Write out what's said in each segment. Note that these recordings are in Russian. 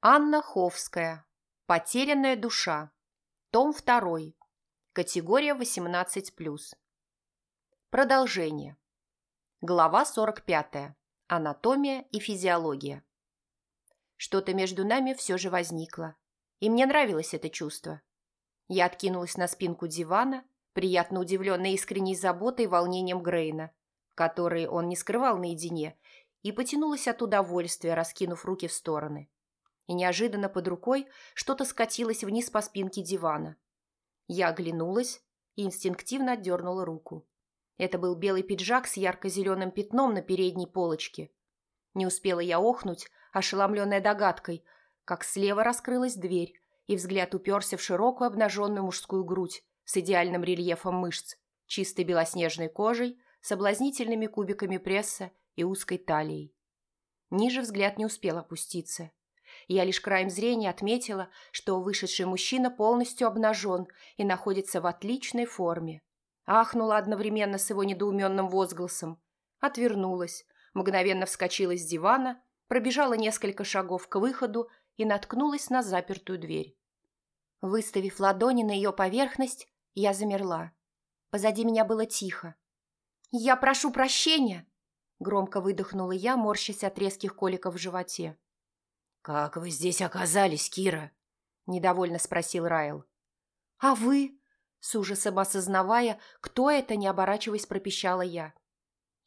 Анна Ховская. Потерянная душа. Том 2. Категория 18+. Продолжение. Глава 45. Анатомия и физиология. Что-то между нами все же возникло. И мне нравилось это чувство. Я откинулась на спинку дивана, приятно удивленная искренней заботой и волнением Грейна, которые он не скрывал наедине, и потянулась от удовольствия, раскинув руки в стороны и неожиданно под рукой что-то скатилось вниз по спинке дивана. Я оглянулась и инстинктивно отдернула руку. Это был белый пиджак с ярко-зеленым пятном на передней полочке. Не успела я охнуть, ошеломленная догадкой, как слева раскрылась дверь, и взгляд уперся в широкую обнаженную мужскую грудь с идеальным рельефом мышц, чистой белоснежной кожей, соблазнительными кубиками пресса и узкой талией. Ниже взгляд не успел опуститься. Я лишь краем зрения отметила, что вышедший мужчина полностью обнажен и находится в отличной форме. Ахнула одновременно с его недоуменным возгласом. Отвернулась, мгновенно вскочила с дивана, пробежала несколько шагов к выходу и наткнулась на запертую дверь. Выставив ладони на ее поверхность, я замерла. Позади меня было тихо. «Я прошу прощения!» Громко выдохнула я, морщась от резких коликов в животе. «Как вы здесь оказались, Кира?» – недовольно спросил Райл. «А вы?» – с ужасом осознавая, кто это, не оборачиваясь, пропищала я.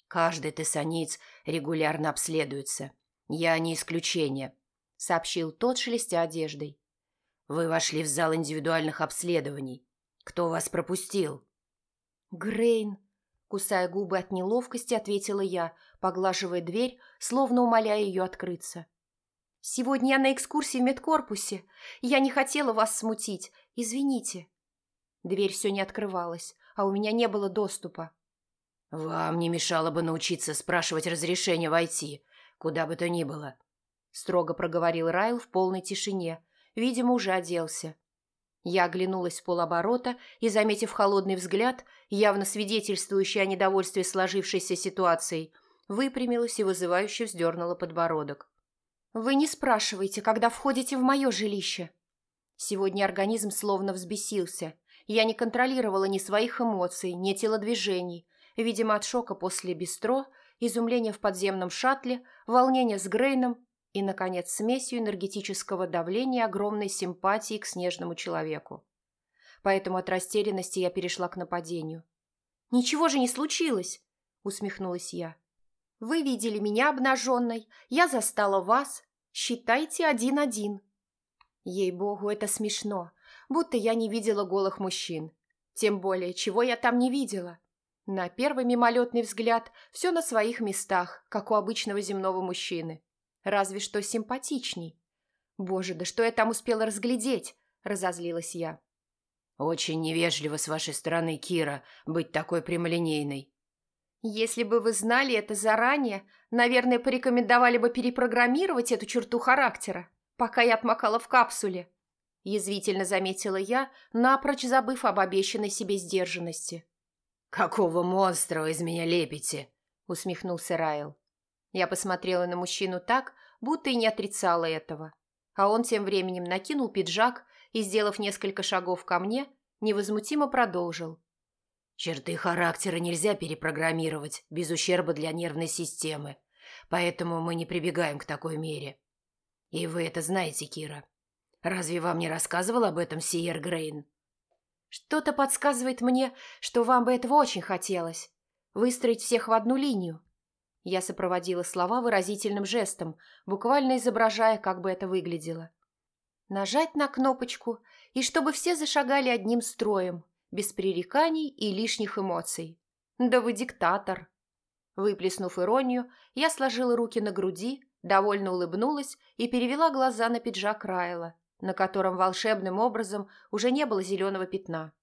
«Каждый тессаниц регулярно обследуется. Я не исключение», – сообщил тот, шелестя одеждой. «Вы вошли в зал индивидуальных обследований. Кто вас пропустил?» «Грейн», – кусая губы от неловкости, ответила я, поглаживая дверь, словно умоляя ее открыться. Сегодня я на экскурсии в медкорпусе. Я не хотела вас смутить. Извините. Дверь все не открывалась, а у меня не было доступа. Вам не мешало бы научиться спрашивать разрешение войти, куда бы то ни было. Строго проговорил Райл в полной тишине. Видимо, уже оделся. Я оглянулась в полоборота и, заметив холодный взгляд, явно свидетельствующий о недовольстве сложившейся ситуацией, выпрямилась и вызывающе вздернула подбородок. «Вы не спрашиваете, когда входите в мое жилище». Сегодня организм словно взбесился. Я не контролировала ни своих эмоций, ни телодвижений. Видимо, от шока после бистро, изумления в подземном шаттле, волнения с Грейном и, наконец, смесью энергетического давления огромной симпатии к снежному человеку. Поэтому от растерянности я перешла к нападению. «Ничего же не случилось!» – усмехнулась я. Вы видели меня обнаженной, я застала вас. Считайте один-один. Ей-богу, это смешно, будто я не видела голых мужчин. Тем более, чего я там не видела. На первый мимолетный взгляд все на своих местах, как у обычного земного мужчины. Разве что симпатичней. Боже, да что я там успела разглядеть? Разозлилась я. Очень невежливо с вашей стороны, Кира, быть такой прямолинейной. Если бы вы знали это заранее, наверное, порекомендовали бы перепрограммировать эту черту характера, пока я отмокала в капсуле. Язвительно заметила я, напрочь забыв об обещанной себе сдержанности. «Какого монстра вы из меня лепите?» — усмехнулся Райл. Я посмотрела на мужчину так, будто и не отрицала этого. А он тем временем накинул пиджак и, сделав несколько шагов ко мне, невозмутимо продолжил. Черты характера нельзя перепрограммировать без ущерба для нервной системы, поэтому мы не прибегаем к такой мере. И вы это знаете, Кира. Разве вам не рассказывал об этом Сиер Грейн? Что-то подсказывает мне, что вам бы этого очень хотелось. Выстроить всех в одну линию. Я сопроводила слова выразительным жестом, буквально изображая, как бы это выглядело. Нажать на кнопочку, и чтобы все зашагали одним строем, без пререканий и лишних эмоций. Да вы диктатор. Выплеснув иронию, я сложила руки на груди, довольно улыбнулась и перевела глаза на пиджак Райла, на котором волшебным образом уже не было зеленого пятна.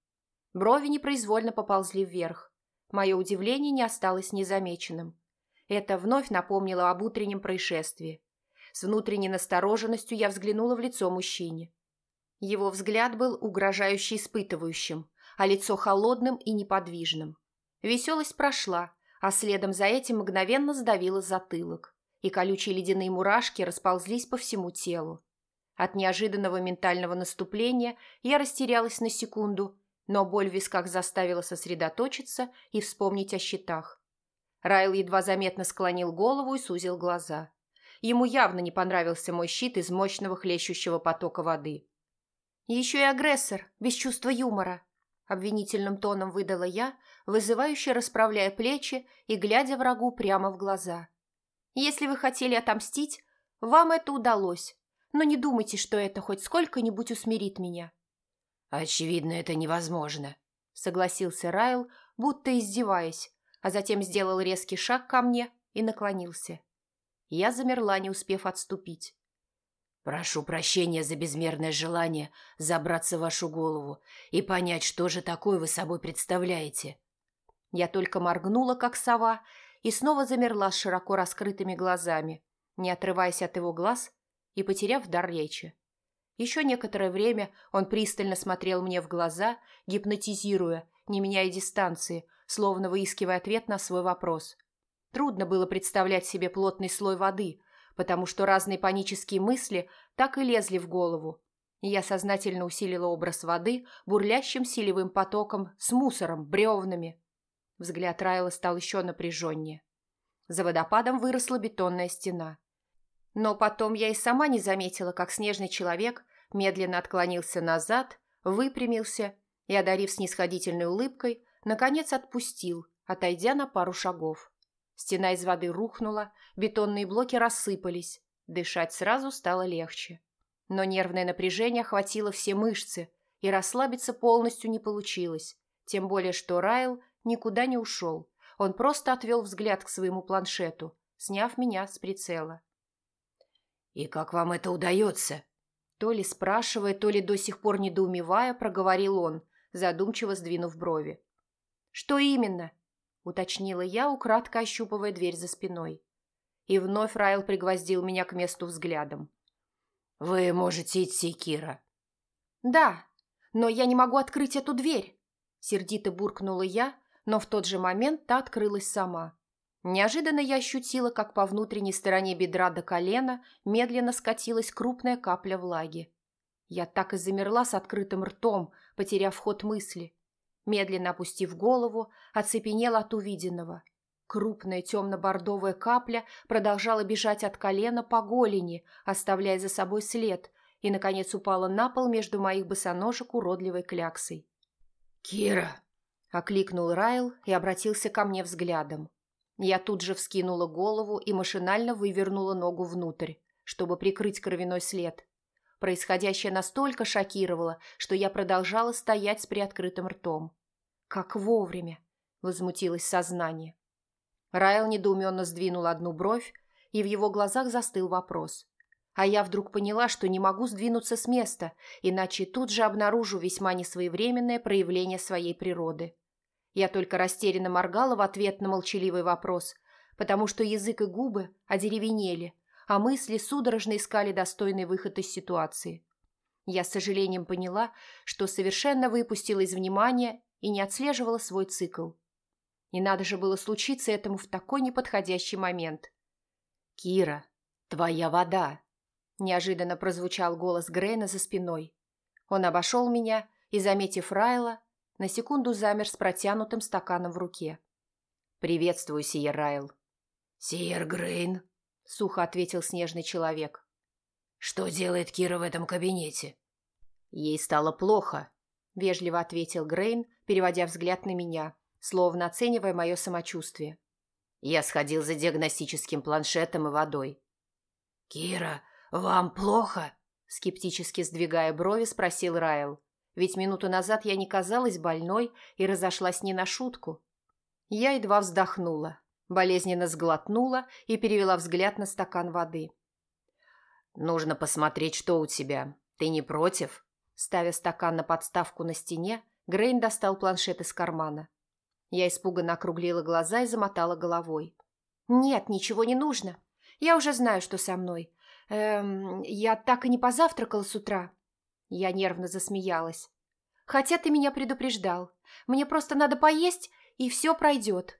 Брови непроизвольно поползли вверх. Мое удивление не осталось незамеченным. Это вновь напомнило об утреннем происшествии. С внутренней настороженностью я взглянула в лицо мужчине. Его взгляд был угрожающе испытывающим, а лицо холодным и неподвижным. Веселость прошла, а следом за этим мгновенно сдавило затылок, и колючие ледяные мурашки расползлись по всему телу. От неожиданного ментального наступления я растерялась на секунду, но боль в висках заставила сосредоточиться и вспомнить о счетах. Райл едва заметно склонил голову и сузил глаза. Ему явно не понравился мой щит из мощного хлещущего потока воды. «Еще и агрессор, без чувства юмора», — обвинительным тоном выдала я, вызывающе расправляя плечи и глядя врагу прямо в глаза. «Если вы хотели отомстить, вам это удалось, но не думайте, что это хоть сколько-нибудь усмирит меня». «Очевидно, это невозможно», — согласился Райл, будто издеваясь, а затем сделал резкий шаг ко мне и наклонился. Я замерла, не успев отступить. «Прошу прощения за безмерное желание забраться в вашу голову и понять, что же такое вы собой представляете». Я только моргнула, как сова, и снова замерла с широко раскрытыми глазами, не отрываясь от его глаз и потеряв дар речи. Еще некоторое время он пристально смотрел мне в глаза, гипнотизируя, не меняя дистанции, словно выискивая ответ на свой вопрос. Трудно было представлять себе плотный слой воды, потому что разные панические мысли так и лезли в голову. Я сознательно усилила образ воды бурлящим силевым потоком с мусором, бревнами. Взгляд Райла стал еще напряженнее. За водопадом выросла бетонная стена. Но потом я и сама не заметила, как снежный человек медленно отклонился назад, выпрямился и, одарив снисходительной улыбкой, наконец отпустил, отойдя на пару шагов. Стена из воды рухнула, бетонные блоки рассыпались, дышать сразу стало легче. Но нервное напряжение охватило все мышцы, и расслабиться полностью не получилось, тем более что Райл никуда не ушел. Он просто отвел взгляд к своему планшету, сняв меня с прицела. «И как вам это удается?» То ли спрашивая, то ли до сих пор недоумевая, проговорил он, задумчиво сдвинув брови. «Что именно?» – уточнила я, украдко ощупывая дверь за спиной. И вновь Райл пригвоздил меня к месту взглядом. «Вы можете идти, Кира». «Да, но я не могу открыть эту дверь», – сердито буркнула я, но в тот же момент та открылась сама. Неожиданно я ощутила, как по внутренней стороне бедра до колена медленно скатилась крупная капля влаги. Я так и замерла с открытым ртом, потеряв ход мысли. Медленно опустив голову, оцепенела от увиденного. Крупная темно-бордовая капля продолжала бежать от колена по голени, оставляя за собой след, и, наконец, упала на пол между моих босоножек уродливой кляксой. «Кира!» – окликнул Райл и обратился ко мне взглядом. Я тут же вскинула голову и машинально вывернула ногу внутрь, чтобы прикрыть кровяной след. Происходящее настолько шокировало, что я продолжала стоять с приоткрытым ртом. «Как вовремя!» – возмутилось сознание. Райл недоуменно сдвинул одну бровь, и в его глазах застыл вопрос. А я вдруг поняла, что не могу сдвинуться с места, иначе тут же обнаружу весьма несвоевременное проявление своей природы. Я только растерянно моргала в ответ на молчаливый вопрос, потому что язык и губы одеревенели, а мысли судорожно искали достойный выход из ситуации. Я с сожалением поняла, что совершенно выпустила из внимания и не отслеживала свой цикл. И надо же было случиться этому в такой неподходящий момент. «Кира, твоя вода!» Неожиданно прозвучал голос Грейна за спиной. Он обошел меня и, заметив Райла, на секунду замер с протянутым стаканом в руке. «Приветствую, Сиер Райл». «Сиер Грейн», сухо ответил снежный человек. «Что делает Кира в этом кабинете?» «Ей стало плохо», – вежливо ответил Грейн, переводя взгляд на меня, словно оценивая мое самочувствие. Я сходил за диагностическим планшетом и водой. «Кира, вам плохо?» – скептически сдвигая брови, спросил Райл. Ведь минуту назад я не казалась больной и разошлась не на шутку. Я едва вздохнула болезненно сглотнула и перевела взгляд на стакан воды. «Нужно посмотреть, что у тебя. Ты не против?» Ставя стакан на подставку на стене, Грейн достал планшет из кармана. Я испуганно округлила глаза и замотала головой. «Нет, ничего не нужно. Я уже знаю, что со мной. Эм, я так и не позавтракала с утра». Я нервно засмеялась. «Хотя ты меня предупреждал. Мне просто надо поесть, и все пройдет».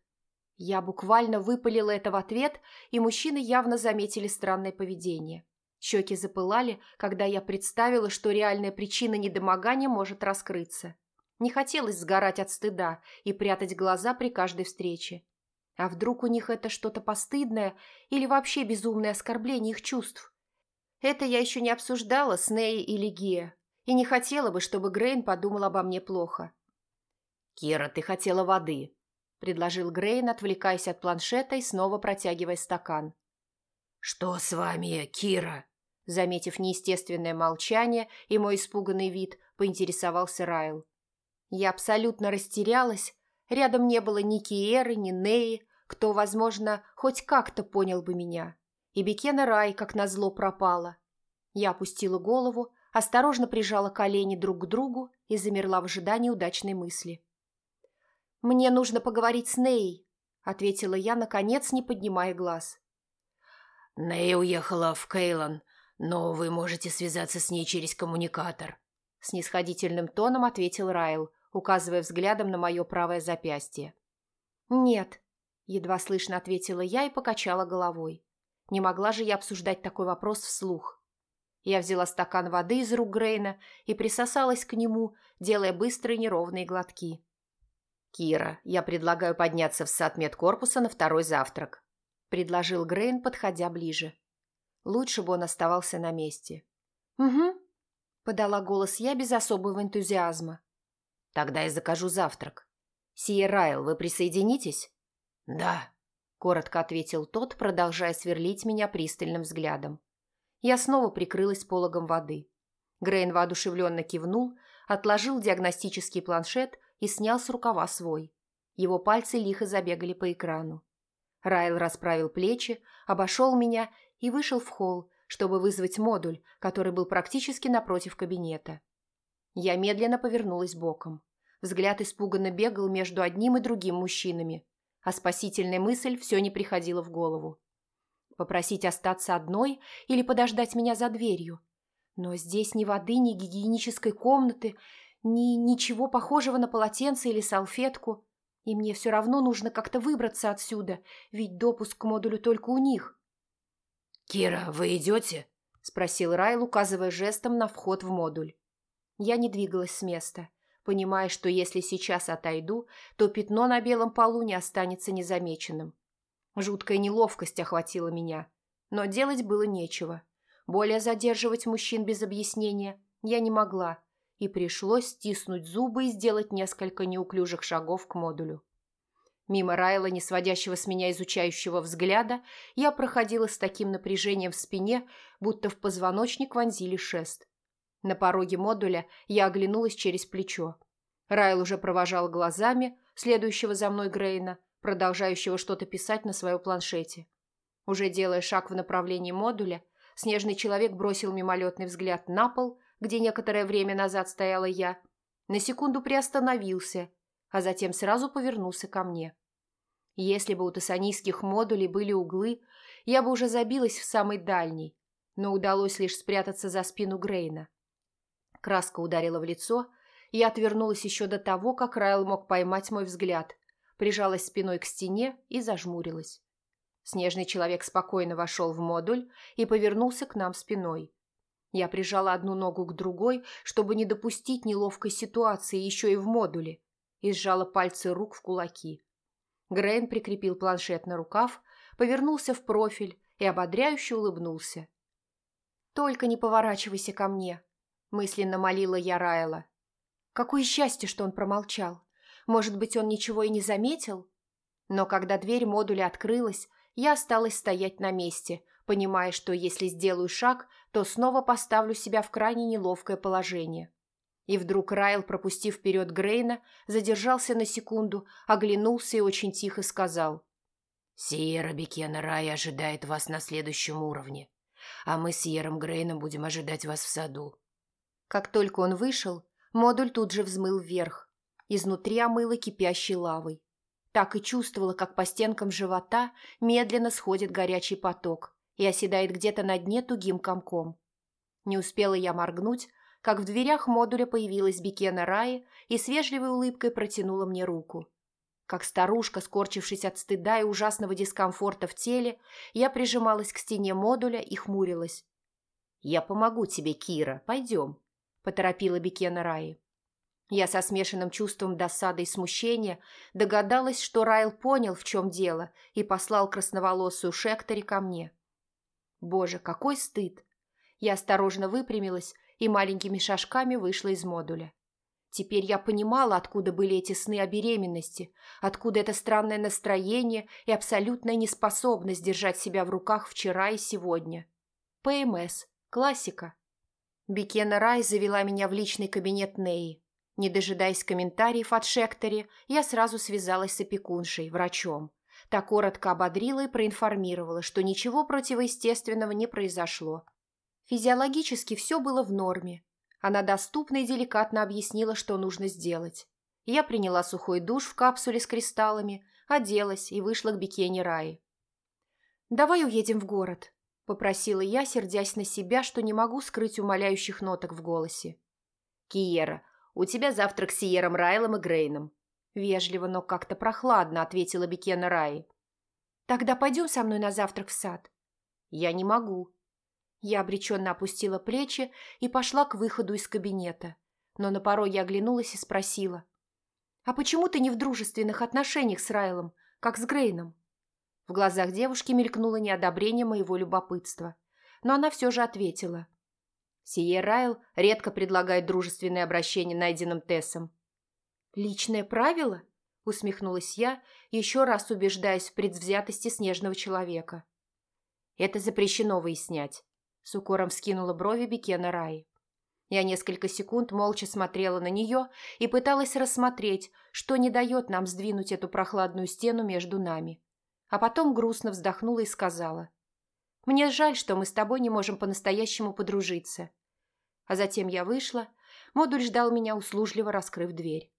Я буквально выпалила это в ответ, и мужчины явно заметили странное поведение. Щеки запылали, когда я представила, что реальная причина недомогания может раскрыться. Не хотелось сгорать от стыда и прятать глаза при каждой встрече. А вдруг у них это что-то постыдное или вообще безумное оскорбление их чувств? Это я еще не обсуждала с Ней или Гия, и не хотела бы, чтобы Грейн подумал обо мне плохо. «Кира, ты хотела воды», – предложил Грейн, отвлекаясь от планшета и снова протягивая стакан. «Что с вами, Кира?» Заметив неестественное молчание и мой испуганный вид, поинтересовался Райл. Я абсолютно растерялась. Рядом не было ни Киеры, ни Неи, кто, возможно, хоть как-то понял бы меня. И Бекена Рай, как назло, пропала. Я опустила голову, осторожно прижала колени друг к другу и замерла в ожидании удачной мысли. «Мне нужно поговорить с Неей», — ответила я, наконец, не поднимая глаз. «Ней уехала в Кейлон, но вы можете связаться с ней через коммуникатор», — снисходительным тоном ответил Райл, указывая взглядом на мое правое запястье. «Нет», Едва слышно ответила я и покачала головой. Не могла же я обсуждать такой вопрос вслух. Я взяла стакан воды из рук Грейна и присосалась к нему, делая быстрые неровные глотки. «Кира, я предлагаю подняться в сад медкорпуса на второй завтрак», – предложил Грейн, подходя ближе. Лучше бы он оставался на месте. «Угу», – подала голос я без особого энтузиазма. «Тогда я закажу завтрак. Сия Райл, вы присоединитесь?» «Да», – коротко ответил тот, продолжая сверлить меня пристальным взглядом. Я снова прикрылась пологом воды. Грейн воодушевленно кивнул, отложил диагностический планшет и снял с рукава свой. Его пальцы лихо забегали по экрану. Райл расправил плечи, обошел меня и вышел в холл, чтобы вызвать модуль, который был практически напротив кабинета. Я медленно повернулась боком. Взгляд испуганно бегал между одним и другим мужчинами, а спасительная мысль все не приходила в голову. Попросить остаться одной или подождать меня за дверью? Но здесь ни воды, ни гигиенической комнаты, ни ничего похожего на полотенце или салфетку. И мне все равно нужно как-то выбраться отсюда, ведь допуск к модулю только у них. «Кира, вы идете?» – спросил Райл, указывая жестом на вход в модуль. Я не двигалась с места понимая, что если сейчас отойду, то пятно на белом полу не останется незамеченным. Жуткая неловкость охватила меня, но делать было нечего. Более задерживать мужчин без объяснения я не могла, и пришлось стиснуть зубы и сделать несколько неуклюжих шагов к модулю. Мимо Райла, не сводящего с меня изучающего взгляда, я проходила с таким напряжением в спине, будто в позвоночник вонзили шест. На пороге модуля я оглянулась через плечо. Райл уже провожал глазами следующего за мной Грейна, продолжающего что-то писать на своем планшете. Уже делая шаг в направлении модуля, снежный человек бросил мимолетный взгляд на пол, где некоторое время назад стояла я, на секунду приостановился, а затем сразу повернулся ко мне. Если бы у тессанийских модулей были углы, я бы уже забилась в самый дальний, но удалось лишь спрятаться за спину Грейна. Краска ударила в лицо, и я отвернулась еще до того, как Райл мог поймать мой взгляд, прижалась спиной к стене и зажмурилась. Снежный человек спокойно вошел в модуль и повернулся к нам спиной. Я прижала одну ногу к другой, чтобы не допустить неловкой ситуации еще и в модуле, и сжала пальцы рук в кулаки. Грейн прикрепил планшет на рукав, повернулся в профиль и ободряюще улыбнулся. «Только не поворачивайся ко мне», мысленно молила я Райла. Какое счастье, что он промолчал. Может быть, он ничего и не заметил? Но когда дверь модуля открылась, я осталась стоять на месте, понимая, что если сделаю шаг, то снова поставлю себя в крайне неловкое положение. И вдруг Райл, пропустив вперед Грейна, задержался на секунду, оглянулся и очень тихо сказал. «Сиера Бекена Рай ожидает вас на следующем уровне, а мы с Сиером Грейном будем ожидать вас в саду. Как только он вышел, модуль тут же взмыл вверх. Изнутри омыло кипящей лавой. Так и чувствовала, как по стенкам живота медленно сходит горячий поток и оседает где-то на дне тугим комком. Не успела я моргнуть, как в дверях модуля появилась Бекена Раи и с вежливой улыбкой протянула мне руку. Как старушка, скорчившись от стыда и ужасного дискомфорта в теле, я прижималась к стене модуля и хмурилась. «Я помогу тебе, Кира, пойдем», – поторопила Бекена Раи. Я со смешанным чувством досады и смущения догадалась, что Райл понял, в чем дело, и послал красноволосую Шектори ко мне. Боже, какой стыд! Я осторожно выпрямилась и маленькими шажками вышла из модуля. Теперь я понимала, откуда были эти сны о беременности, откуда это странное настроение и абсолютная неспособность держать себя в руках вчера и сегодня. ПМС. Классика. Бекена Рай завела меня в личный кабинет Неи. Не дожидаясь комментариев от Шектори, я сразу связалась с опекуншей, врачом. Так коротко ободрила и проинформировала, что ничего противоестественного не произошло. Физиологически все было в норме. Она доступно и деликатно объяснила, что нужно сделать. Я приняла сухой душ в капсуле с кристаллами, оделась и вышла к Бикене Раи. «Давай уедем в город», – попросила я, сердясь на себя, что не могу скрыть умоляющих ноток в голосе. «Киера, у тебя завтрак с Сиером Райлом и Грейном». Вежливо, но как-то прохладно ответила Бекена Раи. «Тогда пойдем со мной на завтрак в сад». «Я не могу». Я обреченно опустила плечи и пошла к выходу из кабинета. Но на пороге оглянулась и спросила. «А почему ты не в дружественных отношениях с Райлом, как с Грейном?» В глазах девушки мелькнуло неодобрение моего любопытства. Но она все же ответила – Сие Райл редко предлагает дружественное обращение найденным Тессом. «Личное правило?» – усмехнулась я, еще раз убеждаясь в предвзятости снежного человека. «Это запрещено выяснять», – с укором вскинула брови Бекена Раи. Я несколько секунд молча смотрела на нее и пыталась рассмотреть, что не дает нам сдвинуть эту прохладную стену между нами. А потом грустно вздохнула и сказала. «Мне жаль, что мы с тобой не можем по-настоящему подружиться. А затем я вышла, модуль ждал меня, услужливо раскрыв дверь.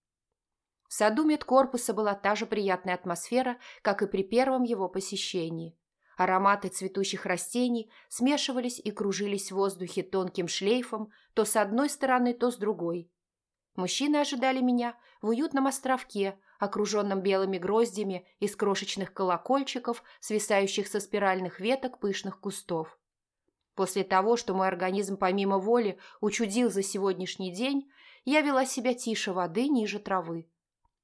В саду медкорпуса была та же приятная атмосфера, как и при первом его посещении. Ароматы цветущих растений смешивались и кружились в воздухе тонким шлейфом то с одной стороны, то с другой. Мужчины ожидали меня в уютном островке, окруженном белыми гроздями из крошечных колокольчиков, свисающих со спиральных веток пышных кустов. После того, что мой организм помимо воли учудил за сегодняшний день, я вела себя тише воды, ниже травы.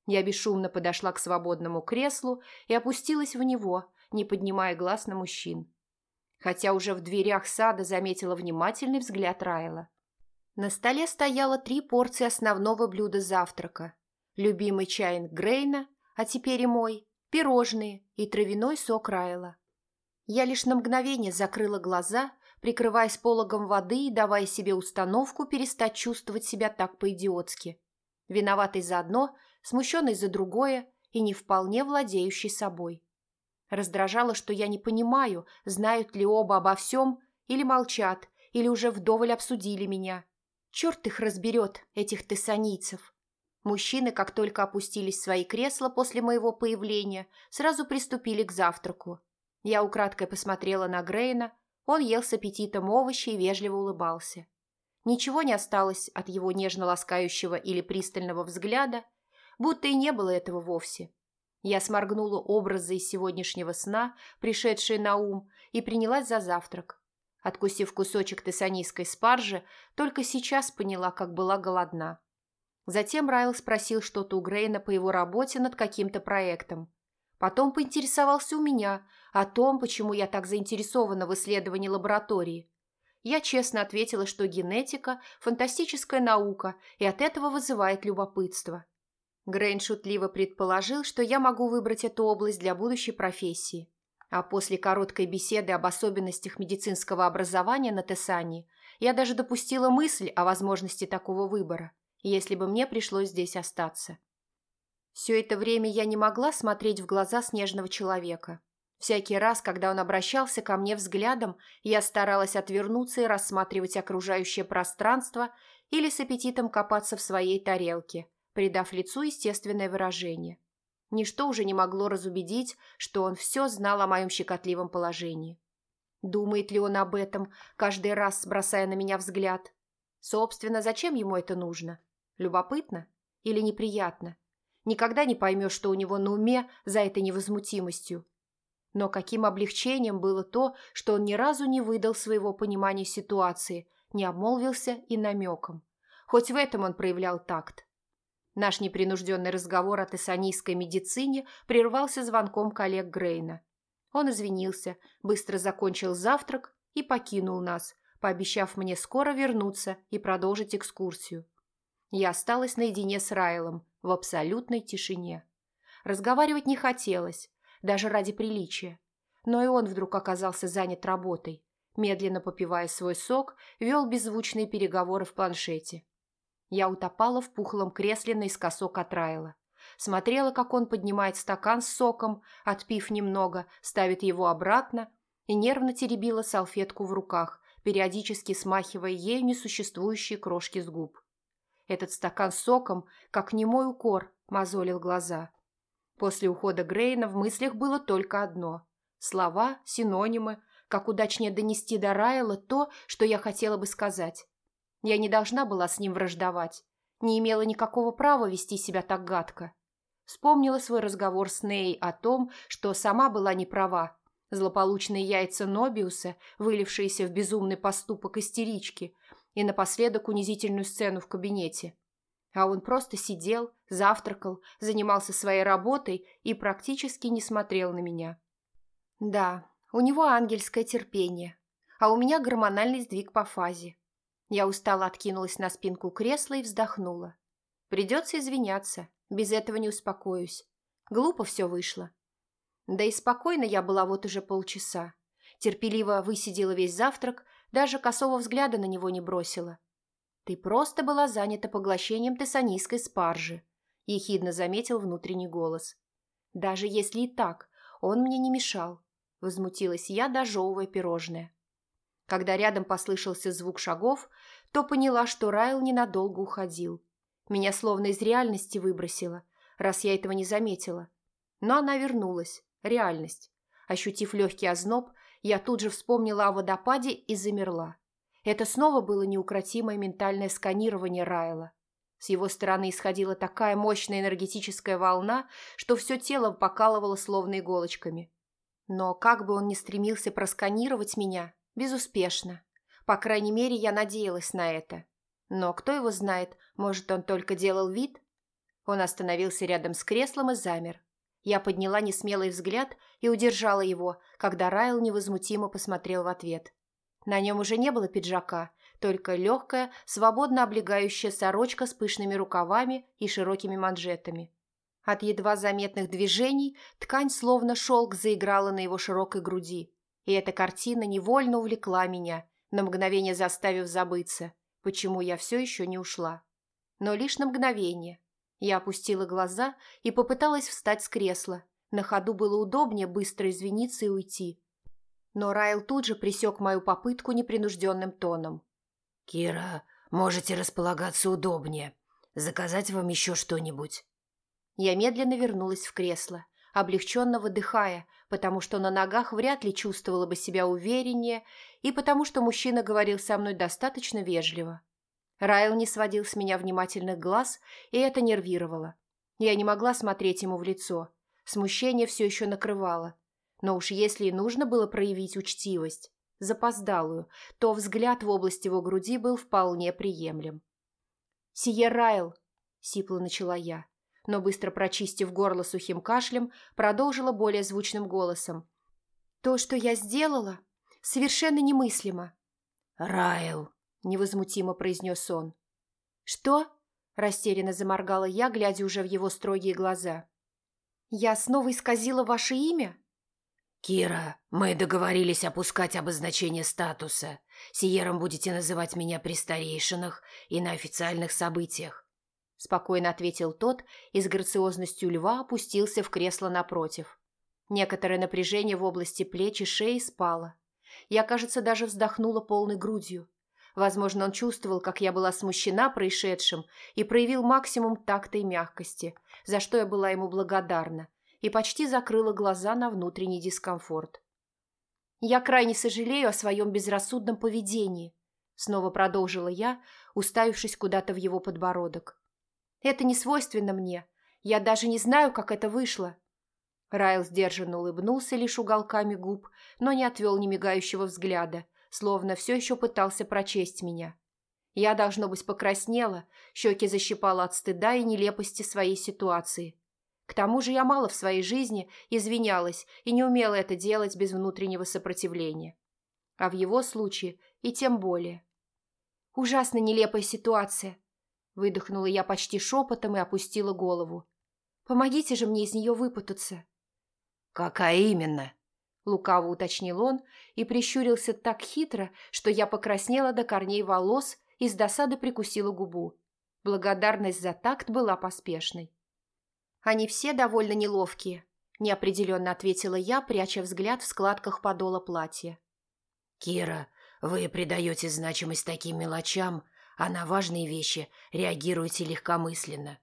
Я бесшумно подошла к свободному креслу и опустилась в него, не поднимая глаз на мужчин. Хотя уже в дверях сада заметила внимательный взгляд Райла. На столе стояло три порции основного блюда завтрака. Любимый чай Грейна, а теперь и мой, пирожные и травяной сок Райла. Я лишь на мгновение закрыла глаза – прикрываясь пологом воды и давая себе установку перестать чувствовать себя так по-идиотски. Виноватый за одно, смущенный за другое и не вполне владеющий собой. Раздражало, что я не понимаю, знают ли оба обо всем, или молчат, или уже вдоволь обсудили меня. Черт их разберет, этих тессанийцев. Мужчины, как только опустились в свои кресла после моего появления, сразу приступили к завтраку. Я украдкой посмотрела на Грейна, он ел с аппетитом овощи и вежливо улыбался. Ничего не осталось от его нежно-ласкающего или пристального взгляда, будто и не было этого вовсе. Я сморгнула образы из сегодняшнего сна, пришедшие на ум, и принялась за завтрак. Откусив кусочек тессанийской спаржи, только сейчас поняла, как была голодна. Затем Райл спросил что-то у Грейна по его работе над каким-то проектом. Потом поинтересовался у меня о том, почему я так заинтересована в исследовании лаборатории. Я честно ответила, что генетика – фантастическая наука и от этого вызывает любопытство. Грейн шутливо предположил, что я могу выбрать эту область для будущей профессии. А после короткой беседы об особенностях медицинского образования на Тесане я даже допустила мысль о возможности такого выбора, если бы мне пришлось здесь остаться. Все это время я не могла смотреть в глаза снежного человека. Всякий раз, когда он обращался ко мне взглядом, я старалась отвернуться и рассматривать окружающее пространство или с аппетитом копаться в своей тарелке, придав лицу естественное выражение. Ничто уже не могло разубедить, что он все знал о моем щекотливом положении. Думает ли он об этом, каждый раз бросая на меня взгляд? Собственно, зачем ему это нужно? Любопытно или неприятно? Никогда не поймешь, что у него на уме за этой невозмутимостью. Но каким облегчением было то, что он ни разу не выдал своего понимания ситуации, не обмолвился и намеком. Хоть в этом он проявлял такт. Наш непринужденный разговор о тессанийской медицине прервался звонком коллег Грейна. Он извинился, быстро закончил завтрак и покинул нас, пообещав мне скоро вернуться и продолжить экскурсию. Я осталась наедине с Райлом в абсолютной тишине. Разговаривать не хотелось, даже ради приличия. Но и он вдруг оказался занят работой. Медленно попивая свой сок, вел беззвучные переговоры в планшете. Я утопала в пухлом кресле наискосок от Райла. Смотрела, как он поднимает стакан с соком, отпив немного, ставит его обратно и нервно теребила салфетку в руках, периодически смахивая ею несуществующие крошки с губ. Этот стакан с соком, как немой укор, мозолил глаза. После ухода Грейна в мыслях было только одно – слова, синонимы, как удачнее донести до Райла то, что я хотела бы сказать. Я не должна была с ним враждовать, не имела никакого права вести себя так гадко. Вспомнила свой разговор с Ней о том, что сама была не права. Злополучные яйца Нобиуса, вылившиеся в безумный поступок истерички, и напоследок унизительную сцену в кабинете. А он просто сидел, завтракал, занимался своей работой и практически не смотрел на меня. Да, у него ангельское терпение, а у меня гормональный сдвиг по фазе. Я устало откинулась на спинку кресла и вздохнула. Придется извиняться, без этого не успокоюсь. Глупо все вышло. Да и спокойно я была вот уже полчаса. Терпеливо высидела весь завтрак, даже косого взгляда на него не бросила. Ты просто была занята поглощением тессанийской спаржи, ехидно заметил внутренний голос. Даже если и так, он мне не мешал, возмутилась я, дожевывая пирожное. Когда рядом послышался звук шагов, то поняла, что Райл ненадолго уходил. Меня словно из реальности выбросило, раз я этого не заметила. Но она вернулась, реальность. Ощутив легкий озноб, я тут же вспомнила о водопаде и замерла. Это снова было неукротимое ментальное сканирование Райла. С его стороны исходила такая мощная энергетическая волна, что все тело покалывало словно иголочками. Но как бы он ни стремился просканировать меня, безуспешно. По крайней мере, я надеялась на это. Но кто его знает, может, он только делал вид? Он остановился рядом с креслом и замер. Я подняла несмелый взгляд и удержала его, когда Райл невозмутимо посмотрел в ответ. На нем уже не было пиджака, только легкая, свободно облегающая сорочка с пышными рукавами и широкими манжетами. От едва заметных движений ткань словно шелк заиграла на его широкой груди, и эта картина невольно увлекла меня, на мгновение заставив забыться, почему я все еще не ушла. Но лишь на мгновение, я опустила глаза и попыталась встать с кресла. На ходу было удобнее быстро извиниться и уйти. Но Райл тут же присек мою попытку непринужденным тоном. «Кира, можете располагаться удобнее. Заказать вам еще что-нибудь?» Я медленно вернулась в кресло, облегченно выдыхая, потому что на ногах вряд ли чувствовала бы себя увереннее и потому что мужчина говорил со мной достаточно вежливо. Райл не сводил с меня внимательных глаз, и это нервировало. Я не могла смотреть ему в лицо. Смущение все еще накрывало. Но уж если и нужно было проявить учтивость, запоздалую, то взгляд в область его груди был вполне приемлем. «Сие Райл», — сипло начала я, но быстро прочистив горло сухим кашлем, продолжила более звучным голосом. «То, что я сделала, совершенно немыслимо». «Райл», невозмутимо произнес он. «Что?» – растерянно заморгала я, глядя уже в его строгие глаза. «Я снова исказила ваше имя?» «Кира, мы договорились опускать обозначение статуса. Сиером будете называть меня при старейшинах и на официальных событиях», – спокойно ответил тот и с грациозностью льва опустился в кресло напротив. Некоторое напряжение в области плеч и шеи спало. Я, кажется, даже вздохнула полной грудью. Возможно, он чувствовал, как я была смущена происшедшим и проявил максимум такта и мягкости, за что я была ему благодарна, и почти закрыла глаза на внутренний дискомфорт. «Я крайне сожалею о своем безрассудном поведении», снова продолжила я, уставившись куда-то в его подбородок. «Это не свойственно мне. Я даже не знаю, как это вышло». Райл сдержанно улыбнулся лишь уголками губ, но не отвел ни мигающего взгляда, словно все еще пытался прочесть меня. Я, должно быть, покраснела, щеки защипала от стыда и нелепости своей ситуации. К тому же я мало в своей жизни извинялась и не умела это делать без внутреннего сопротивления. А в его случае и тем более. Ужасно нелепая ситуация. Выдохнула я почти шепотом и опустила голову. Помогите же мне из нее выпутаться. «Какая именно?» Лукаво уточнил он и прищурился так хитро, что я покраснела до корней волос и с досады прикусила губу. Благодарность за такт была поспешной. «Они все довольно неловкие», – неопределенно ответила я, пряча взгляд в складках подола платья. «Кира, вы придаете значимость таким мелочам, а на важные вещи реагируете легкомысленно».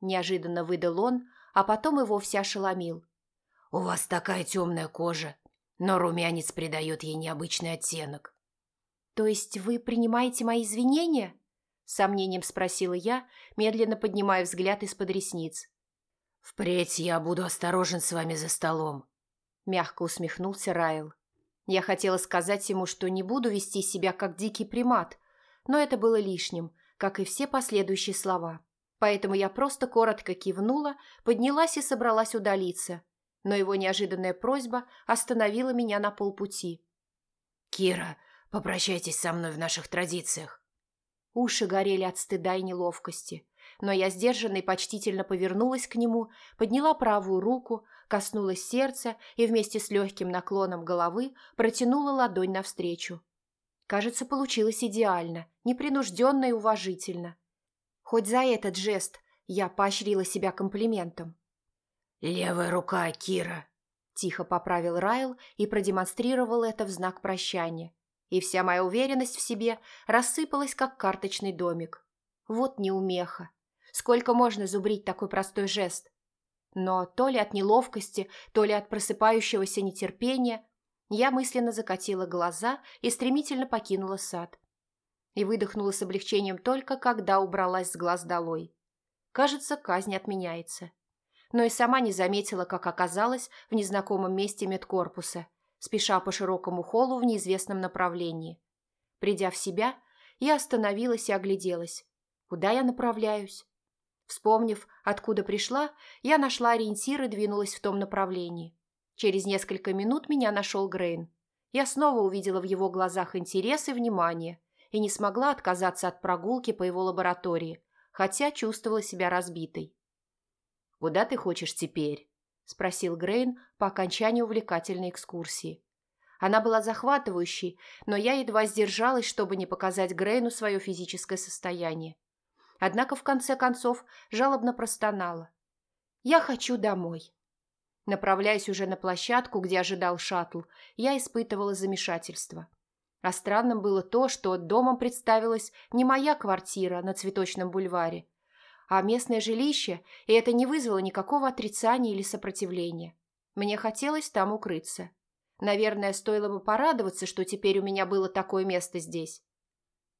Неожиданно выдал он, а потом и вовсе ошеломил. «У вас такая темная кожа, но румянец придает ей необычный оттенок». «То есть вы принимаете мои извинения?» – сомнением спросила я, медленно поднимая взгляд из-под ресниц. «Впредь я буду осторожен с вами за столом», – мягко усмехнулся Райл. Я хотела сказать ему, что не буду вести себя как дикий примат, но это было лишним, как и все последующие слова. Поэтому я просто коротко кивнула, поднялась и собралась удалиться. Но его неожиданная просьба остановила меня на полпути. «Кира, попрощайтесь со мной в наших традициях». Уши горели от стыда и неловкости но я сдержанно и почтительно повернулась к нему, подняла правую руку, коснулась сердца и вместе с легким наклоном головы протянула ладонь навстречу. Кажется, получилось идеально, непринужденно и уважительно. Хоть за этот жест я поощрила себя комплиментом. «Левая рука, Кира!» Тихо поправил Райл и продемонстрировал это в знак прощания. И вся моя уверенность в себе рассыпалась, как карточный домик. Вот неумеха. Сколько можно зубрить такой простой жест? Но то ли от неловкости, то ли от просыпающегося нетерпения я мысленно закатила глаза и стремительно покинула сад. И выдохнула с облегчением только, когда убралась с глаз долой. Кажется, казнь отменяется. Но и сама не заметила, как оказалась в незнакомом месте медкорпуса, спеша по широкому холлу в неизвестном направлении. Придя в себя, я остановилась и огляделась. Куда я направляюсь? Вспомнив, откуда пришла, я нашла ориентир и двинулась в том направлении. Через несколько минут меня нашел Грейн. Я снова увидела в его глазах интерес и внимание и не смогла отказаться от прогулки по его лаборатории, хотя чувствовала себя разбитой. «Куда ты хочешь теперь?» – спросил Грейн по окончании увлекательной экскурсии. Она была захватывающей, но я едва сдержалась, чтобы не показать Грейну свое физическое состояние. Однако в конце концов жалобно простонала. «Я хочу домой». Направляясь уже на площадку, где ожидал шаттл, я испытывала замешательство. А странным было то, что домом представилась не моя квартира на Цветочном бульваре, а местное жилище, и это не вызвало никакого отрицания или сопротивления. Мне хотелось там укрыться. Наверное, стоило бы порадоваться, что теперь у меня было такое место здесь.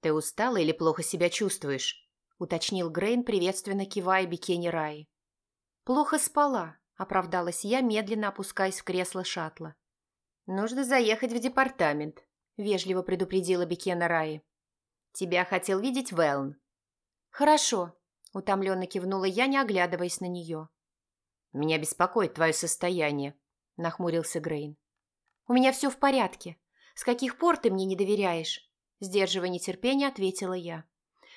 «Ты устала или плохо себя чувствуешь?» – уточнил Грейн, приветственно кивая бикини Раи. «Плохо спала», – оправдалась я, медленно опускаясь в кресло шаттла. «Нужно заехать в департамент», – вежливо предупредила Бекена Раи. «Тебя хотел видеть Велн». «Хорошо», – утомленно кивнула я, не оглядываясь на нее. «Меня беспокоит твое состояние», – нахмурился Грейн. «У меня все в порядке. С каких пор ты мне не доверяешь?» Сдерживая нетерпение, ответила я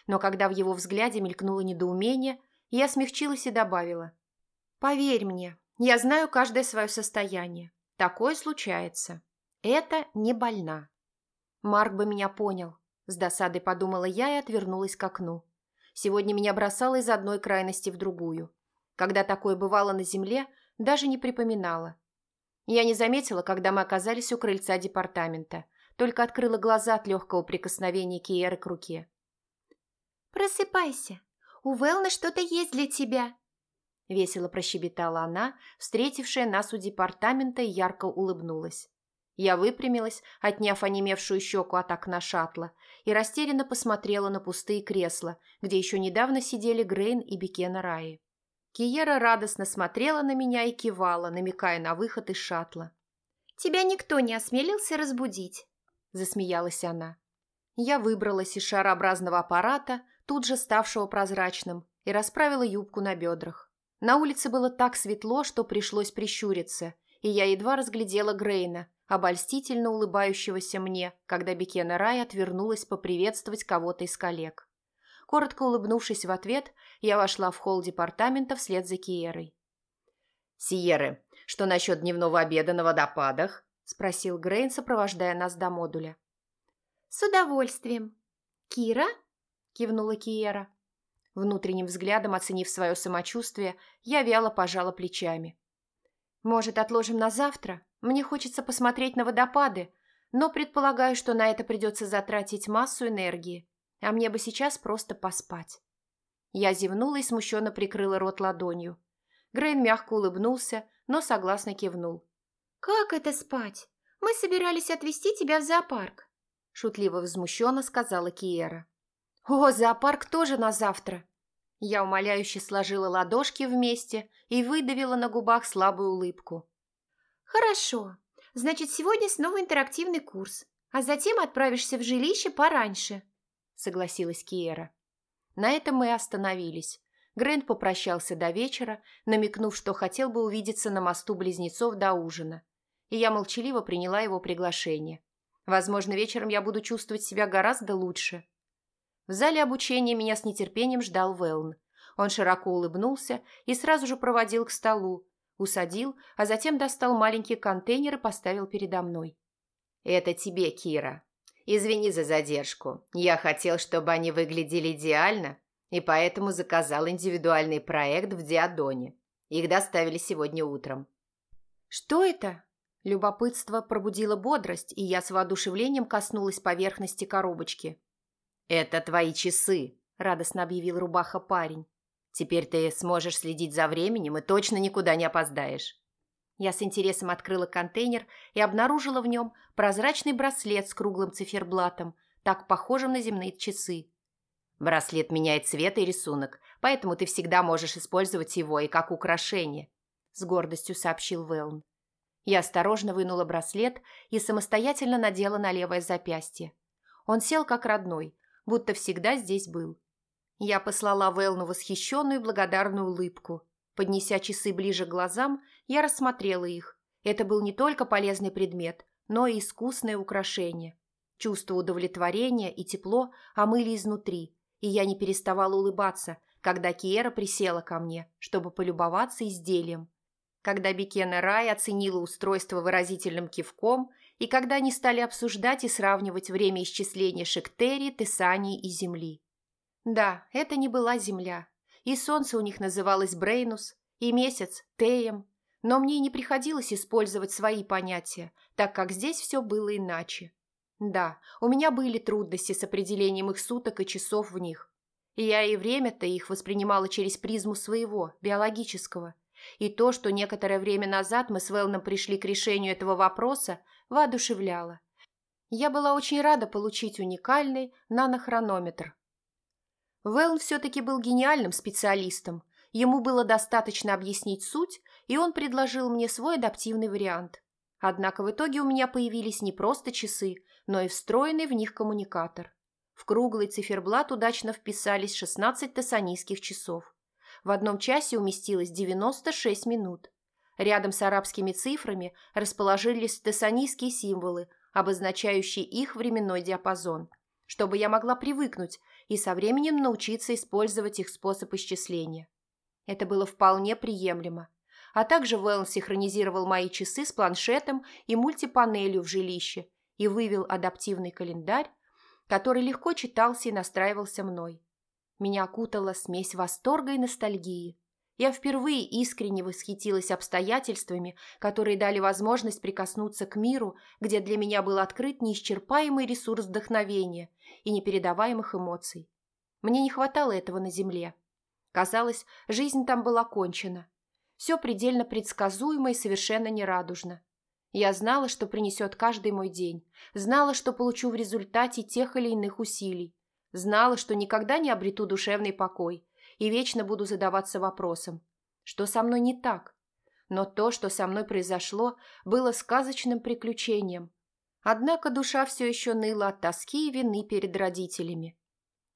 но когда в его взгляде мелькнуло недоумение, я смягчилась и добавила. «Поверь мне, я знаю каждое свое состояние. Такое случается. Это не больна». Марк бы меня понял. С досадой подумала я и отвернулась к окну. Сегодня меня бросало из одной крайности в другую. Когда такое бывало на земле, даже не припоминала. Я не заметила, когда мы оказались у крыльца департамента, только открыла глаза от легкого прикосновения Киеры к руке. «Просыпайся! У Велны что-то есть для тебя!» Весело прощебетала она, встретившая нас у департамента и ярко улыбнулась. Я выпрямилась, отняв онемевшую щеку от окна шаттла, и растерянно посмотрела на пустые кресла, где еще недавно сидели Грейн и Бекена Раи. Киера радостно смотрела на меня и кивала, намекая на выход из шаттла. «Тебя никто не осмелился разбудить», – засмеялась она. Я выбралась из шарообразного аппарата, тут же ставшего прозрачным, и расправила юбку на бедрах. На улице было так светло, что пришлось прищуриться, и я едва разглядела Грейна, обольстительно улыбающегося мне, когда Бекена Рай отвернулась поприветствовать кого-то из коллег. Коротко улыбнувшись в ответ, я вошла в холл департамента вслед за Киерой. «Сиеры, что насчет дневного обеда на водопадах?» – спросил Грейн, сопровождая нас до модуля. «С удовольствием. Кира?» – кивнула Киера. Внутренним взглядом оценив свое самочувствие, я вяло пожала плечами. «Может, отложим на завтра? Мне хочется посмотреть на водопады, но предполагаю, что на это придется затратить массу энергии, а мне бы сейчас просто поспать». Я зевнула и смущенно прикрыла рот ладонью. Грейн мягко улыбнулся, но согласно кивнул. «Как это спать? Мы собирались отвезти тебя в зоопарк», шутливо возмущенно сказала Киера. «О, зоопарк тоже на завтра!» Я умоляюще сложила ладошки вместе и выдавила на губах слабую улыбку. «Хорошо. Значит, сегодня снова интерактивный курс, а затем отправишься в жилище пораньше», согласилась Киера. На этом мы остановились. Грэнд попрощался до вечера, намекнув, что хотел бы увидеться на мосту близнецов до ужина. И я молчаливо приняла его приглашение. Возможно, вечером я буду чувствовать себя гораздо лучше. В зале обучения меня с нетерпением ждал Велн. Он широко улыбнулся и сразу же проводил к столу, усадил, а затем достал маленький контейнер и поставил передо мной. «Это тебе, Кира», Извини за задержку. Я хотел, чтобы они выглядели идеально, и поэтому заказал индивидуальный проект в Диадоне. Их доставили сегодня утром. Что это? Любопытство пробудило бодрость, и я с воодушевлением коснулась поверхности коробочки. «Это твои часы», – радостно объявил рубаха парень. «Теперь ты сможешь следить за временем и точно никуда не опоздаешь». Я с интересом открыла контейнер и обнаружила в нем прозрачный браслет с круглым циферблатом, так похожим на земные часы. Браслет меняет цвет и рисунок, поэтому ты всегда можешь использовать его и как украшение», – с гордостью сообщил Велн. Я осторожно вынула браслет и самостоятельно надела на левое запястье. Он сел как родной, будто всегда здесь был. Я послала Велну восхищенную и благодарную улыбку – Поднеся часы ближе к глазам, я рассмотрела их. Это был не только полезный предмет, но и искусное украшение. Чувство удовлетворения и тепло омыли изнутри, и я не переставала улыбаться, когда Киера присела ко мне, чтобы полюбоваться изделием. Когда Бекена Рай оценила устройство выразительным кивком, и когда они стали обсуждать и сравнивать время исчисления Шектери, Тесании и Земли. Да, это не была Земля, и солнце у них называлось Брейнус, и месяц – Теем. Но мне не приходилось использовать свои понятия, так как здесь все было иначе. Да, у меня были трудности с определением их суток и часов в них. И я и время-то их воспринимала через призму своего, биологического. И то, что некоторое время назад мы с Велном пришли к решению этого вопроса, воодушевляло. Я была очень рада получить уникальный нанохронометр, Вэлн все-таки был гениальным специалистом. Ему было достаточно объяснить суть, и он предложил мне свой адаптивный вариант. Однако в итоге у меня появились не просто часы, но и встроенный в них коммуникатор. В круглый циферблат удачно вписались 16 тессанийских часов. В одном часе уместилось 96 минут. Рядом с арабскими цифрами расположились тессанийские символы, обозначающие их временной диапазон, чтобы я могла привыкнуть и со временем научиться использовать их способ исчисления. Это было вполне приемлемо. А также Вэлн синхронизировал мои часы с планшетом и мультипанелью в жилище и вывел адаптивный календарь, который легко читался и настраивался мной. Меня окутала смесь восторга и ностальгии. Я впервые искренне восхитилась обстоятельствами, которые дали возможность прикоснуться к миру, где для меня был открыт неисчерпаемый ресурс вдохновения и непередаваемых эмоций. Мне не хватало этого на земле. Казалось, жизнь там была кончена. Все предельно предсказуемо и совершенно нерадужно. Я знала, что принесет каждый мой день, знала, что получу в результате тех или иных усилий, знала, что никогда не обрету душевный покой и вечно буду задаваться вопросом, Что со мной не так? Но то, что со мной произошло, было сказочным приключением. Однако душа все еще ныла от тоски и вины перед родителями.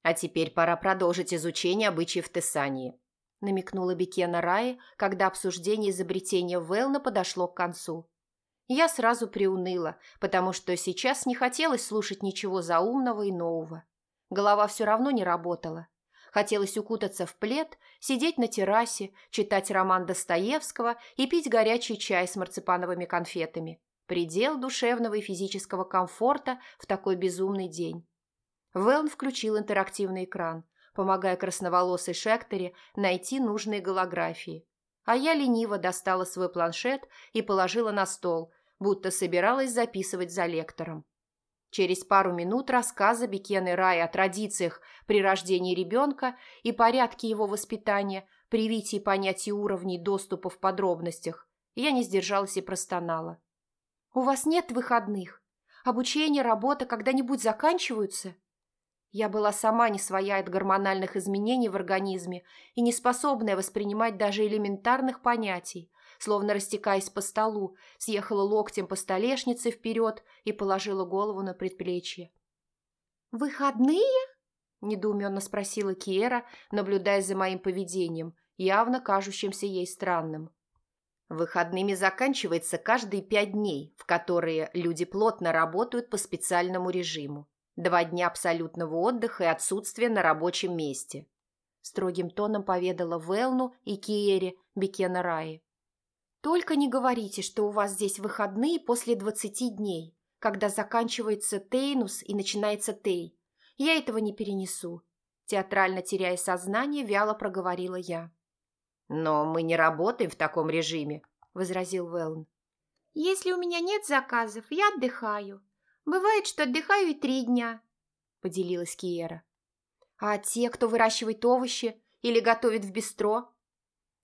«А теперь пора продолжить изучение обычаев Тессании», намекнула Бекена Раи, когда обсуждение изобретения Велна подошло к концу. Я сразу приуныла, потому что сейчас не хотелось слушать ничего заумного и нового. Голова все равно не работала. Хотелось укутаться в плед, сидеть на террасе, читать роман Достоевского и пить горячий чай с марципановыми конфетами. Предел душевного и физического комфорта в такой безумный день. Велн включил интерактивный экран, помогая красноволосой Шекторе найти нужные голографии. А я лениво достала свой планшет и положила на стол, будто собиралась записывать за лектором. Через пару минут рассказа Бекены Рай о традициях при рождении ребенка и порядке его воспитания, привитии понятий уровней доступа в подробностях, я не сдержалась и простонала. «У вас нет выходных? Обучение, работа когда-нибудь заканчиваются?» Я была сама не своя от гормональных изменений в организме и не способная воспринимать даже элементарных понятий, словно растекаясь по столу, съехала локтем по столешнице вперед и положила голову на предплечье. «Выходные?» – недоуменно спросила Киера, наблюдая за моим поведением, явно кажущимся ей странным. Выходными заканчивается каждые пять дней, в которые люди плотно работают по специальному режиму. Два дня абсолютного отдыха и отсутствия на рабочем месте. Строгим тоном поведала Велну и Киере Бекена Раи. Только не говорите, что у вас здесь выходные после двадцати дней, когда заканчивается Тейнус и начинается Тей. Я этого не перенесу. Театрально теряя сознание, вяло проговорила я. «Но мы не работаем в таком режиме», — возразил Велн. «Если у меня нет заказов, я отдыхаю. Бывает, что отдыхаю и три дня», — поделилась Киера. «А те, кто выращивает овощи или готовит в бистро?»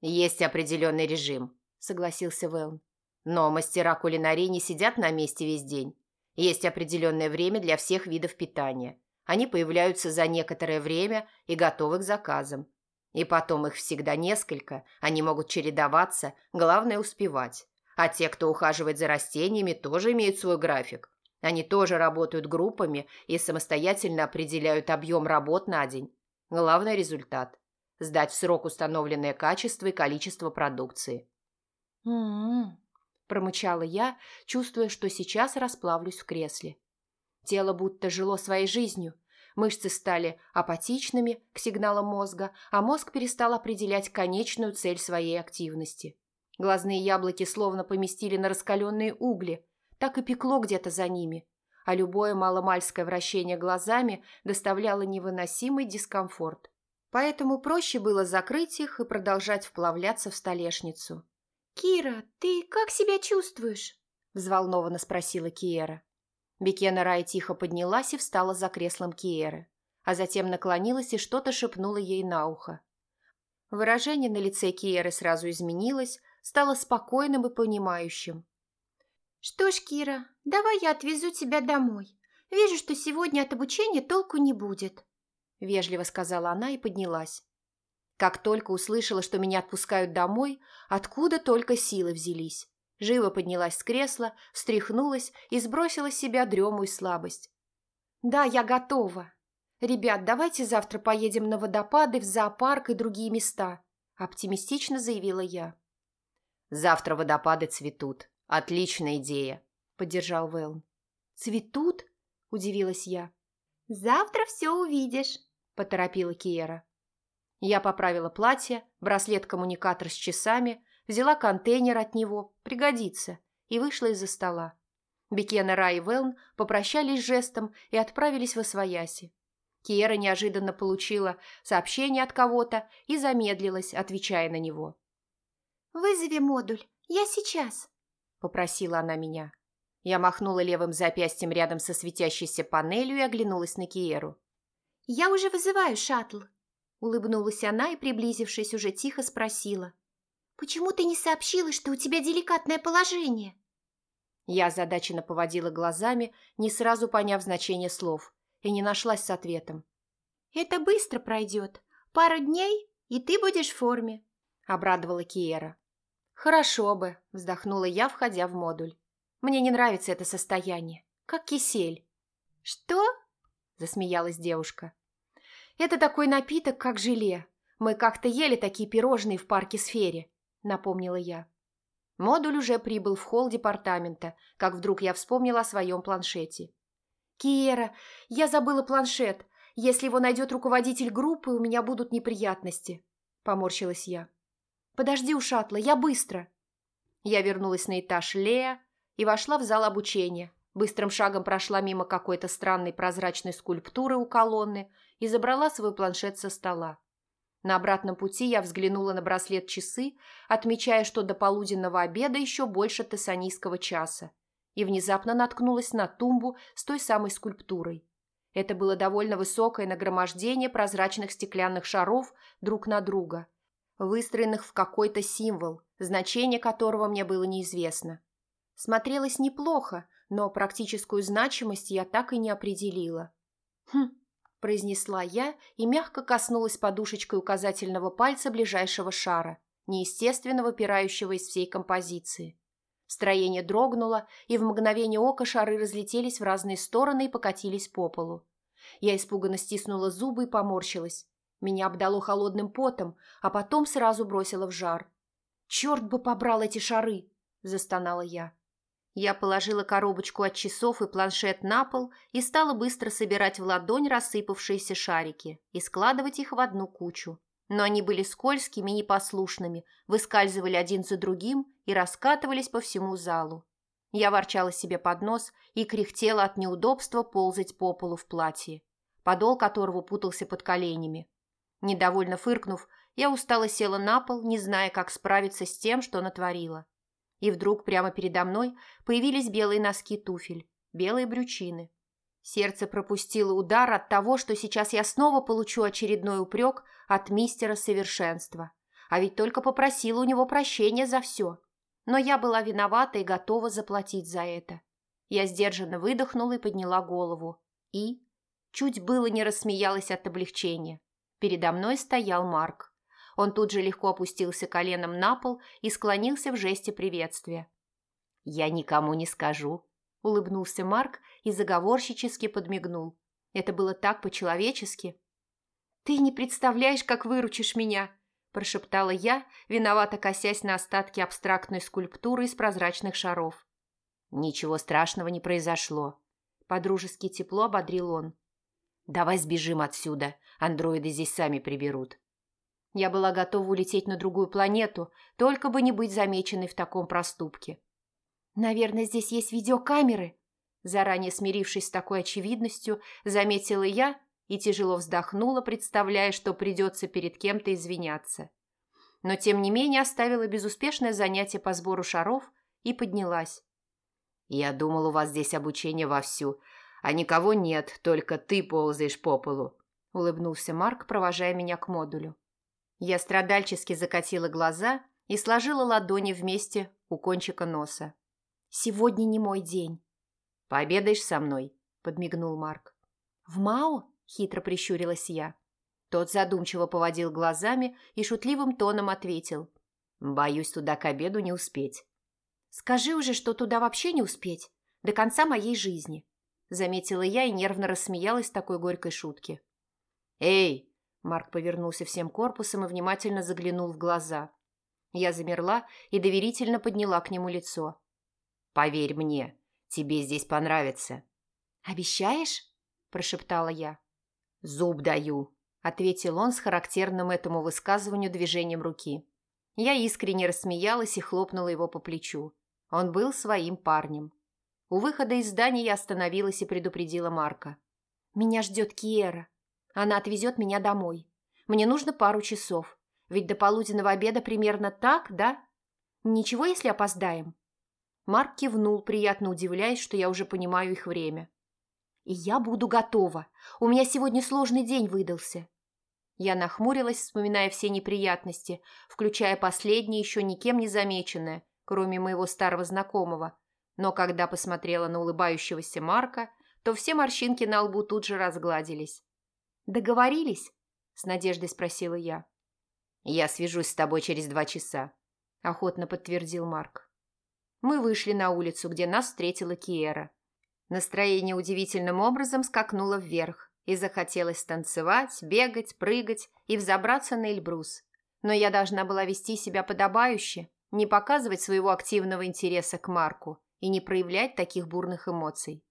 «Есть определенный режим», — согласился Вэлн. «Но мастера кулинарии не сидят на месте весь день. Есть определенное время для всех видов питания. Они появляются за некоторое время и готовы к заказам. И потом их всегда несколько, они могут чередоваться, главное успевать. А те, кто ухаживает за растениями, тоже имеют свой график. Они тоже работают группами и самостоятельно определяют объем работ на день. Главный результат – сдать в срок установленное качество и количество продукции. «М-м-м», промычала я, чувствуя, что сейчас расплавлюсь в кресле. Тело будто жило своей жизнью. Мышцы стали апатичными к сигналам мозга, а мозг перестал определять конечную цель своей активности. Глазные яблоки словно поместили на раскаленные угли, так и пекло где-то за ними, а любое маломальское вращение глазами доставляло невыносимый дискомфорт. Поэтому проще было закрыть их и продолжать вплавляться в столешницу. «Кира, ты как себя чувствуешь?» – взволнованно спросила Киера. Бекена Рай тихо поднялась и встала за креслом Киеры, а затем наклонилась и что-то шепнула ей на ухо. Выражение на лице Киеры сразу изменилось, стало спокойным и понимающим. «Что ж, Кира, давай я отвезу тебя домой. Вижу, что сегодня от обучения толку не будет», – вежливо сказала она и поднялась. Как только услышала, что меня отпускают домой, откуда только силы взялись. Живо поднялась с кресла, встряхнулась и сбросила с себя дрему и слабость. «Да, я готова. Ребят, давайте завтра поедем на водопады, в зоопарк и другие места», – оптимистично заявила я. «Завтра водопады цветут. Отличная идея», – поддержал Вэлн. «Цветут?» – удивилась я. «Завтра все увидишь», – поторопила Киера. Я поправила платье, браслет-коммуникатор с часами, взяла контейнер от него, пригодится, и вышла из-за стола. Бекена, Рай и Велн попрощались жестом и отправились в Освояси. Киера неожиданно получила сообщение от кого-то и замедлилась, отвечая на него. «Вызови модуль, я сейчас», – попросила она меня. Я махнула левым запястьем рядом со светящейся панелью и оглянулась на Киеру. «Я уже вызываю шаттл», Улыбнулась она и, приблизившись, уже тихо спросила. «Почему ты не сообщила, что у тебя деликатное положение?» Я озадаченно поводила глазами, не сразу поняв значение слов, и не нашлась с ответом. «Это быстро пройдет. Пару дней, и ты будешь в форме», обрадовала Киера. «Хорошо бы», – вздохнула я, входя в модуль. «Мне не нравится это состояние. Как кисель». «Что?» – засмеялась девушка. «Это такой напиток, как желе. Мы как-то ели такие пирожные в парке Сфере», – напомнила я. Модуль уже прибыл в холл департамента, как вдруг я вспомнила о своем планшете. «Киера, я забыла планшет. Если его найдет руководитель группы, у меня будут неприятности», – поморщилась я. «Подожди у шаттла, я быстро!» Я вернулась на этаж Лея и вошла в зал обучения. Быстрым шагом прошла мимо какой-то странной прозрачной скульптуры у колонны и забрала свой планшет со стола. На обратном пути я взглянула на браслет часы, отмечая, что до полуденного обеда еще больше тессанийского часа, и внезапно наткнулась на тумбу с той самой скульптурой. Это было довольно высокое нагромождение прозрачных стеклянных шаров друг на друга – выстроенных в какой-то символ, значение которого мне было неизвестно. Смотрелось неплохо, но практическую значимость я так и не определила. «Хм», – произнесла я и мягко коснулась подушечкой указательного пальца ближайшего шара, неестественно выпирающего из всей композиции. Строение дрогнуло, и в мгновение ока шары разлетелись в разные стороны и покатились по полу. Я испуганно стиснула зубы и поморщилась. Меня обдало холодным потом, а потом сразу бросило в жар. «Черт бы побрал эти шары!» – застонала я. Я положила коробочку от часов и планшет на пол и стала быстро собирать в ладонь рассыпавшиеся шарики и складывать их в одну кучу. Но они были скользкими и непослушными, выскальзывали один за другим и раскатывались по всему залу. Я ворчала себе под нос и кряхтела от неудобства ползать по полу в платье, подол которого путался под коленями. Недовольно фыркнув, я устало села на пол, не зная, как справиться с тем, что натворила. И вдруг прямо передо мной появились белые носки туфель, белые брючины. Сердце пропустило удар от того, что сейчас я снова получу очередной упрек от мистера совершенства. А ведь только попросила у него прощения за все. Но я была виновата и готова заплатить за это. Я сдержанно выдохнула и подняла голову. И чуть было не рассмеялась от облегчения. Передо мной стоял Марк. Он тут же легко опустился коленом на пол и склонился в жесте приветствия. «Я никому не скажу», – улыбнулся Марк и заговорщически подмигнул. Это было так по-человечески. «Ты не представляешь, как выручишь меня!» – прошептала я, виновато косясь на остатки абстрактной скульптуры из прозрачных шаров. «Ничего страшного не произошло», – подружески тепло ободрил он. «Давай сбежим отсюда, андроиды здесь сами приберут». Я была готова улететь на другую планету, только бы не быть замеченной в таком проступке. «Наверное, здесь есть видеокамеры», заранее смирившись с такой очевидностью, заметила я и тяжело вздохнула, представляя, что придется перед кем-то извиняться. Но, тем не менее, оставила безуспешное занятие по сбору шаров и поднялась. «Я думал, у вас здесь обучение вовсю, а никого нет, только ты ползаешь по полу», – улыбнулся Марк, провожая меня к модулю. Я страдальчески закатила глаза и сложила ладони вместе у кончика носа. «Сегодня не мой день». «Пообедаешь со мной?» – подмигнул Марк. «В Мао?» – хитро прищурилась я. Тот задумчиво поводил глазами и шутливым тоном ответил. «Боюсь туда к обеду не успеть». «Скажи уже, что туда вообще не успеть. До конца моей жизни. Заметила я и нервно рассмеялась такой горькой шутке. «Эй!» Марк повернулся всем корпусом и внимательно заглянул в глаза. Я замерла и доверительно подняла к нему лицо. «Поверь мне, тебе здесь понравится». «Обещаешь?» – прошептала я. «Зуб даю», – ответил он с характерным этому высказыванию движением руки. Я искренне рассмеялась и хлопнула его по плечу. Он был своим парнем. У выхода из здания я остановилась и предупредила Марка. «Меня ждет Киера. Она отвезет меня домой. Мне нужно пару часов. Ведь до полуденного обеда примерно так, да? Ничего, если опоздаем?» Марк кивнул, приятно удивляясь, что я уже понимаю их время. «И я буду готова. У меня сегодня сложный день выдался». Я нахмурилась, вспоминая все неприятности, включая последнее, еще никем не замеченное, кроме моего старого знакомого, но когда посмотрела на улыбающегося Марка, то все морщинки на лбу тут же разгладились. «Договорились?» – с надеждой спросила я. «Я свяжусь с тобой через два часа», – охотно подтвердил Марк. Мы вышли на улицу, где нас встретила Киера. Настроение удивительным образом скакнуло вверх, и захотелось танцевать, бегать, прыгать и взобраться на Эльбрус. Но я должна была вести себя подобающе, не показывать своего активного интереса к Марку и не проявлять таких бурных эмоций.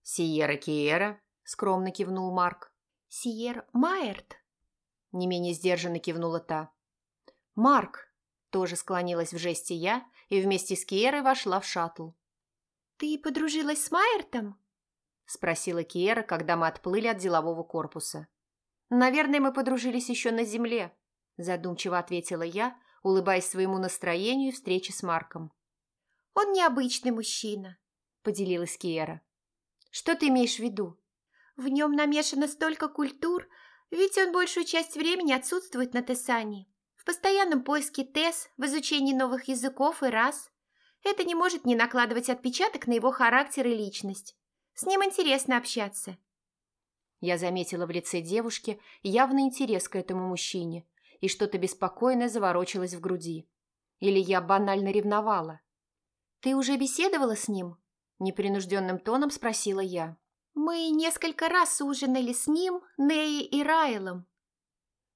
«Сиера Киера», — скромно кивнул Марк. «Сиер Майерт», — не менее сдержанно кивнула та. «Марк», — тоже склонилась в жесте я и вместе с Киерой вошла в шаттл. «Ты подружилась с Майертом?» — спросила Киера, когда мы отплыли от делового корпуса. «Наверное, мы подружились еще на земле», – задумчиво ответила я, улыбаясь своему настроению и встрече с Марком. «Он необычный мужчина», – поделилась Киера. «Что ты имеешь в виду?» «В нем намешано столько культур, ведь он большую часть времени отсутствует на Тессане, в постоянном поиске Тесс, в изучении новых языков и рас. Это не может не накладывать отпечаток на его характер и личность. С ним интересно общаться». Я заметила в лице девушки явный интерес к этому мужчине, и что-то беспокойное заворочилось в груди. Или я банально ревновала. «Ты уже беседовала с ним?» – непринужденным тоном спросила я. «Мы несколько раз ужинали с ним, Ней и Райлом».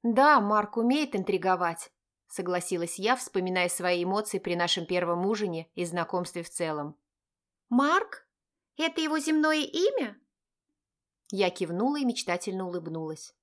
«Да, Марк умеет интриговать», – согласилась я, вспоминая свои эмоции при нашем первом ужине и знакомстве в целом. «Марк? Это его земное имя?» Я кивнула и мечтательно улыбнулась.